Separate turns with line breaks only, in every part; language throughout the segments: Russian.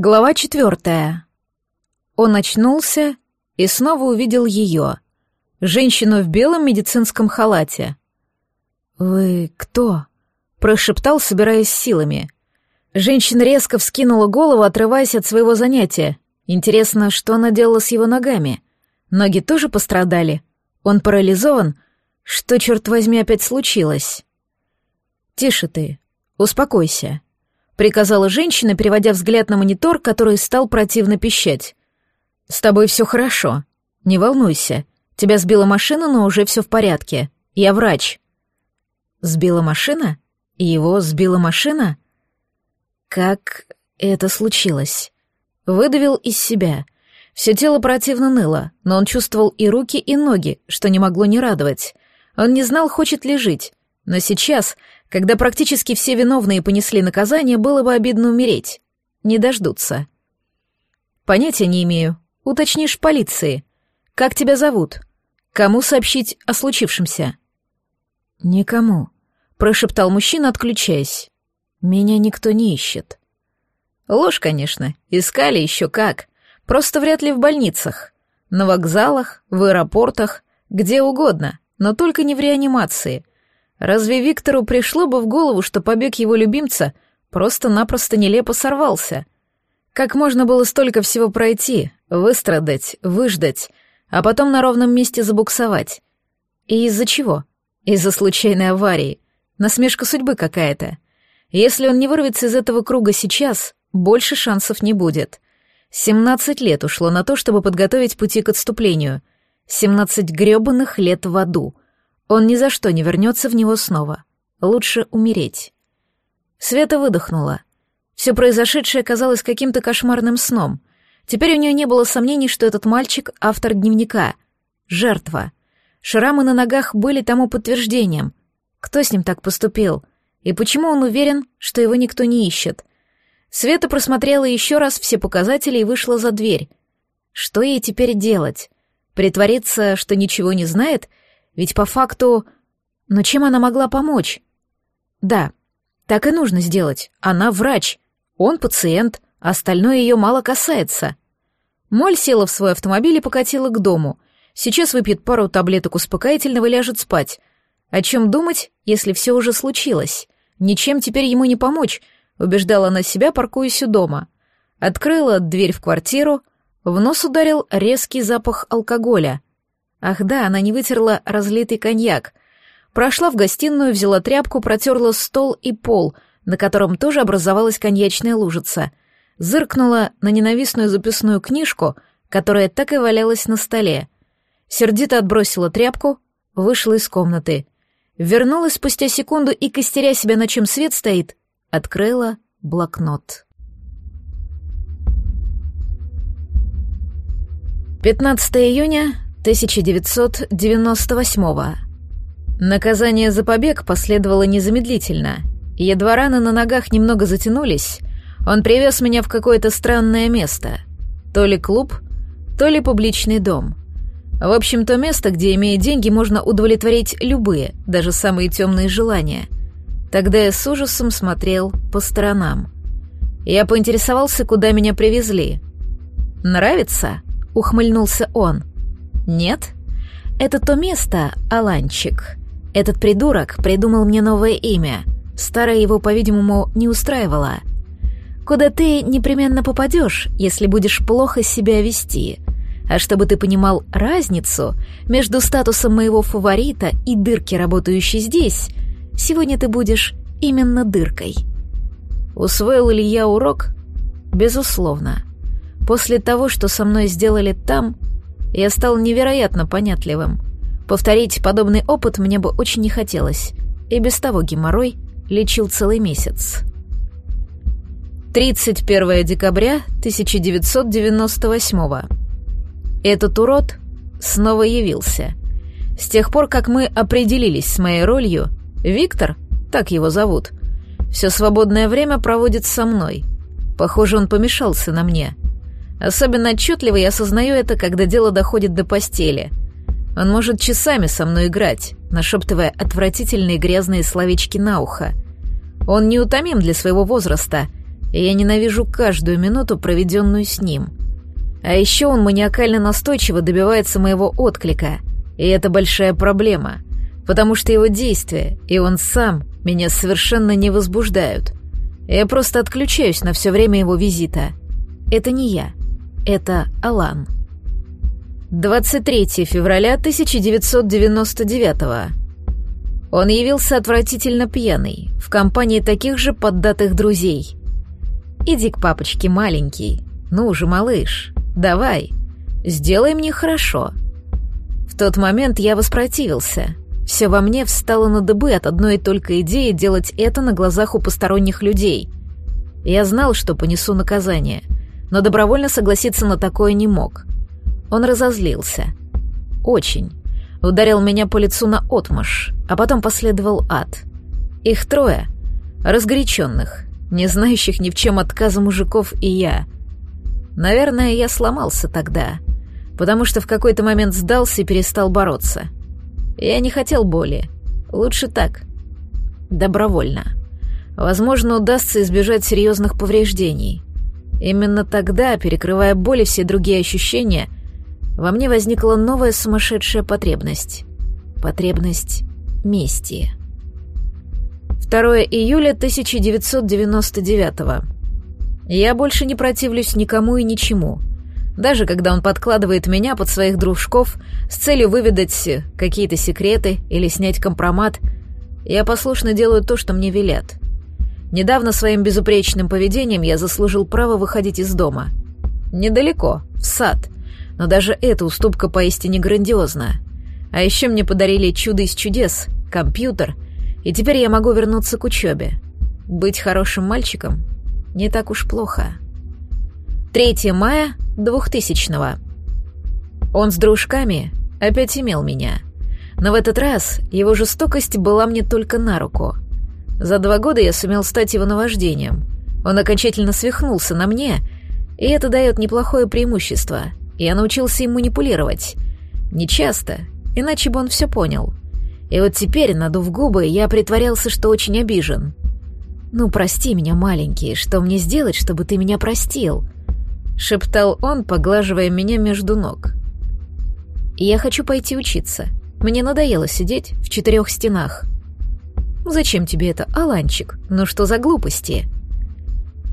Глава четвертая. Он очнулся и снова увидел ее, женщину в белом медицинском халате. «Вы кто?» — прошептал, собираясь силами. Женщина резко вскинула голову, отрываясь от своего занятия. Интересно, что она делала с его ногами? Ноги тоже пострадали? Он парализован? Что, черт возьми, опять случилось? «Тише ты, успокойся», приказала женщина, переводя взгляд на монитор, который стал противно пищать. «С тобой все хорошо. Не волнуйся. Тебя сбила машина, но уже все в порядке. Я врач». «Сбила машина? И его сбила машина?» «Как это случилось?» Выдавил из себя. Все тело противно ныло, но он чувствовал и руки, и ноги, что не могло не радовать. Он не знал, хочет ли жить, но сейчас когда практически все виновные понесли наказание, было бы обидно умереть. Не дождутся. Понятия не имею. Уточнишь полиции. Как тебя зовут? Кому сообщить о случившемся? Никому, прошептал мужчина, отключаясь. Меня никто не ищет. Ложь, конечно. Искали еще как. Просто вряд ли в больницах. На вокзалах, в аэропортах, где угодно, но только не в реанимации. Разве Виктору пришло бы в голову, что побег его любимца просто-напросто нелепо сорвался? Как можно было столько всего пройти, выстрадать, выждать, а потом на ровном месте забуксовать? И из-за чего? Из-за случайной аварии. Насмешка судьбы какая-то. Если он не вырвется из этого круга сейчас, больше шансов не будет. Семнадцать лет ушло на то, чтобы подготовить пути к отступлению. Семнадцать грёбаных лет в аду — он ни за что не вернется в него снова. Лучше умереть. Света выдохнула. Все произошедшее казалось каким-то кошмарным сном. Теперь у нее не было сомнений, что этот мальчик — автор дневника. Жертва. Шрамы на ногах были тому подтверждением. Кто с ним так поступил? И почему он уверен, что его никто не ищет? Света просмотрела еще раз все показатели и вышла за дверь. Что ей теперь делать? Притвориться, что ничего не знает — ведь по факту... Но чем она могла помочь? Да, так и нужно сделать. Она врач, он пациент, остальное ее мало касается. Моль села в свой автомобиль и покатила к дому. Сейчас выпьет пару таблеток успокоительного и ляжет спать. О чем думать, если все уже случилось? Ничем теперь ему не помочь, убеждала она себя, паркуясь у дома. Открыла дверь в квартиру, в нос ударил резкий запах алкоголя. Ах да, она не вытерла разлитый коньяк. Прошла в гостиную, взяла тряпку, протерла стол и пол, на котором тоже образовалась коньячная лужица. Зыркнула на ненавистную записную книжку, которая так и валялась на столе. Сердито отбросила тряпку, вышла из комнаты. Вернулась спустя секунду и, костеря себя, на чем свет стоит, открыла блокнот. 15 июня 1998-го. Наказание за побег последовало незамедлительно. Едва раны на ногах немного затянулись, он привез меня в какое-то странное место. То ли клуб, то ли публичный дом. В общем, то место, где, имея деньги, можно удовлетворить любые, даже самые темные желания. Тогда я с ужасом смотрел по сторонам. Я поинтересовался, куда меня привезли. «Нравится?» — ухмыльнулся он. Нет? Это то место, Аланчик. Этот придурок придумал мне новое имя. Старое его, по-видимому, не устраивало. Куда ты непременно попадешь, если будешь плохо себя вести. А чтобы ты понимал разницу между статусом моего фаворита и дырки, работающей здесь, сегодня ты будешь именно дыркой. Усвоил ли я урок? Безусловно. После того, что со мной сделали там, я стал невероятно понятливым. Повторить подобный опыт мне бы очень не хотелось. И без того геморрой лечил целый месяц. 31 декабря 1998 Этот урод снова явился. С тех пор, как мы определились с моей ролью, Виктор, так его зовут, все свободное время проводит со мной. Похоже, он помешался на мне — Особенно отчетливо я осознаю это, когда дело доходит до постели. Он может часами со мной играть, нашептывая отвратительные грязные словечки на ухо. Он неутомим для своего возраста, и я ненавижу каждую минуту, проведенную с ним. А еще он маниакально настойчиво добивается моего отклика, и это большая проблема, потому что его действия и он сам меня совершенно не возбуждают. Я просто отключаюсь на все время его визита. Это не я, это Алан. 23 февраля 1999 Он явился отвратительно пьяный, в компании таких же поддатых друзей. «Иди к папочке, маленький. Ну же, малыш, давай, сделай мне хорошо». В тот момент я воспротивился. Все во мне встало на дыбы от одной только идеи делать это на глазах у посторонних людей. Я знал, что понесу наказание, но добровольно согласиться на такое не мог. Он разозлился. Очень. Ударил меня по лицу на отмаш, а потом последовал ад. Их трое. Разгоряченных, не знающих ни в чем отказа мужиков и я. Наверное, я сломался тогда, потому что в какой-то момент сдался и перестал бороться. Я не хотел боли. Лучше так. Добровольно. Возможно, удастся избежать серьезных повреждений. Именно тогда, перекрывая боль и все другие ощущения, во мне возникла новая сумасшедшая потребность. Потребность мести. 2 июля 1999 Я больше не противлюсь никому и ничему. Даже когда он подкладывает меня под своих дружков с целью выведать какие-то секреты или снять компромат, я послушно делаю то, что мне велят. Недавно своим безупречным поведением я заслужил право выходить из дома. Недалеко, в сад — но даже эта уступка поистине грандиозна. А еще мне подарили чудо из чудес, компьютер, и теперь я могу вернуться к учебе. Быть хорошим мальчиком не так уж плохо. 3 мая 2000-го. Он с дружками опять имел меня. Но в этот раз его жестокость была мне только на руку. За два года я сумел стать его наваждением. Он окончательно свихнулся на мне, и это дает неплохое преимущество — я научился им манипулировать. Не часто, иначе бы он все понял. И вот теперь, надув губы, я притворялся, что очень обижен. «Ну, прости меня, маленький, что мне сделать, чтобы ты меня простил?» — шептал он, поглаживая меня между ног. «Я хочу пойти учиться. Мне надоело сидеть в четырех стенах». «Зачем тебе это, Аланчик? Ну что за глупости?»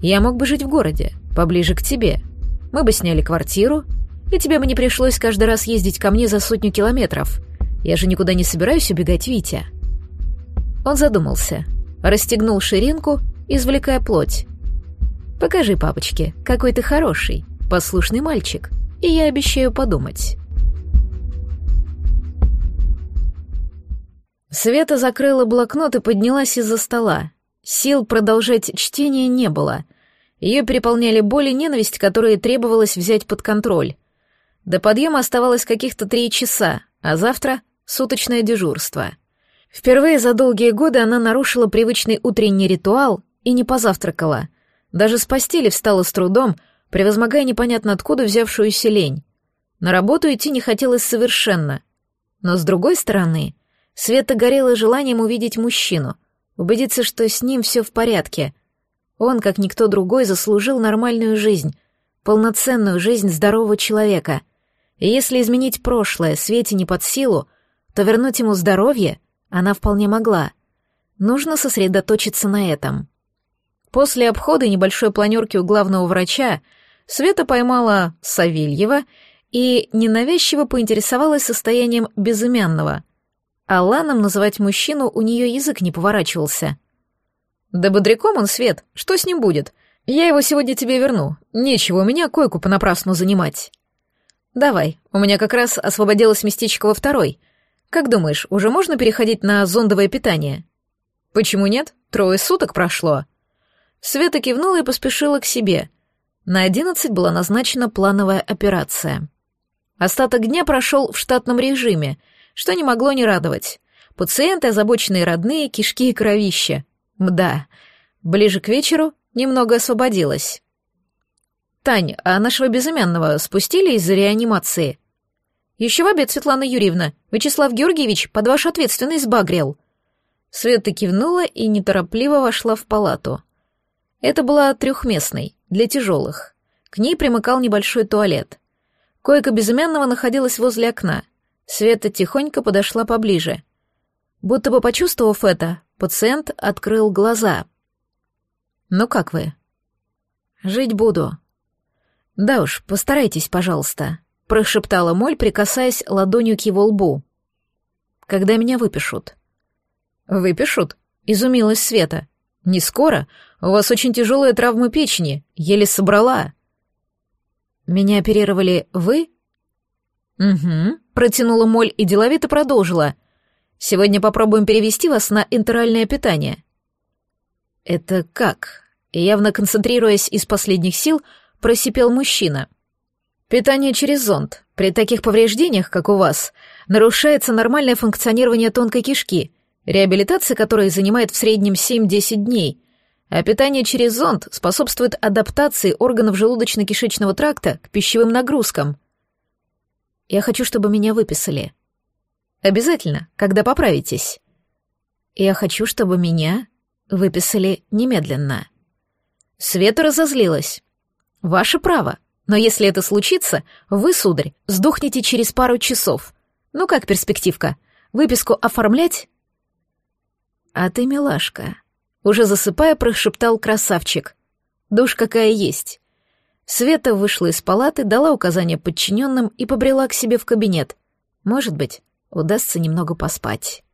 «Я мог бы жить в городе, поближе к тебе. Мы бы сняли квартиру, и тебе бы не пришлось каждый раз ездить ко мне за сотню километров. Я же никуда не собираюсь убегать, Витя». Он задумался, расстегнул ширинку, извлекая плоть. «Покажи папочке, какой ты хороший, послушный мальчик, и я обещаю подумать». Света закрыла блокнот и поднялась из-за стола. Сил продолжать чтение не было. Ее переполняли боль и ненависть, которые требовалось взять под контроль. До подъема оставалось каких-то три часа, а завтра — суточное дежурство. Впервые за долгие годы она нарушила привычный утренний ритуал и не позавтракала. Даже с постели встала с трудом, превозмогая непонятно откуда взявшуюся лень. На работу идти не хотелось совершенно. Но с другой стороны, Света горела желанием увидеть мужчину, убедиться, что с ним все в порядке. Он, как никто другой, заслужил нормальную жизнь, полноценную жизнь здорового человека — и если изменить прошлое Свете не под силу, то вернуть ему здоровье она вполне могла. Нужно сосредоточиться на этом. После обхода небольшой планерки у главного врача Света поймала Савельева и ненавязчиво поинтересовалась состоянием безымянного. Аланом называть мужчину у нее язык не поворачивался. «Да бодряком он, Свет, что с ним будет? Я его сегодня тебе верну. Нечего у меня койку понапрасну занимать». «Давай, у меня как раз освободилось местечко во второй. Как думаешь, уже можно переходить на зондовое питание?» «Почему нет? Трое суток прошло». Света кивнула и поспешила к себе. На одиннадцать была назначена плановая операция. Остаток дня прошел в штатном режиме, что не могло не радовать. Пациенты, озабоченные родные, кишки и кровища. Мда. Ближе к вечеру немного освободилась. «Тань, а нашего безымянного спустили из-за реанимации?» «Еще в обед, Светлана Юрьевна. Вячеслав Георгиевич под вашу ответственность сбагрел». Света кивнула и неторопливо вошла в палату. Это была трехместной, для тяжелых. К ней примыкал небольшой туалет. Койка безымянного находилась возле окна. Света тихонько подошла поближе. Будто бы почувствовав это, пациент открыл глаза. «Ну как вы?» «Жить буду». «Да уж, постарайтесь, пожалуйста», — прошептала Моль, прикасаясь ладонью к его лбу. «Когда меня выпишут?» «Выпишут?» — изумилась Света. «Не скоро. У вас очень тяжелая травма печени. Еле собрала». «Меня оперировали вы?» «Угу», — протянула Моль и деловито продолжила. «Сегодня попробуем перевести вас на интеральное питание». «Это как?» Явно концентрируясь из последних сил, просипел мужчина. «Питание через зонд. При таких повреждениях, как у вас, нарушается нормальное функционирование тонкой кишки, реабилитация которой занимает в среднем 7-10 дней, а питание через зонд способствует адаптации органов желудочно-кишечного тракта к пищевым нагрузкам. Я хочу, чтобы меня выписали. Обязательно, когда поправитесь. Я хочу, чтобы меня выписали немедленно. Света разозлилась. Ваше право, но если это случится, вы, сударь, сдохнете через пару часов. Ну как перспективка? Выписку оформлять? А ты, милашка, уже засыпая, прошептал красавчик. Душ какая есть. Света вышла из палаты, дала указания подчиненным и побрела к себе в кабинет. Может быть, удастся немного поспать.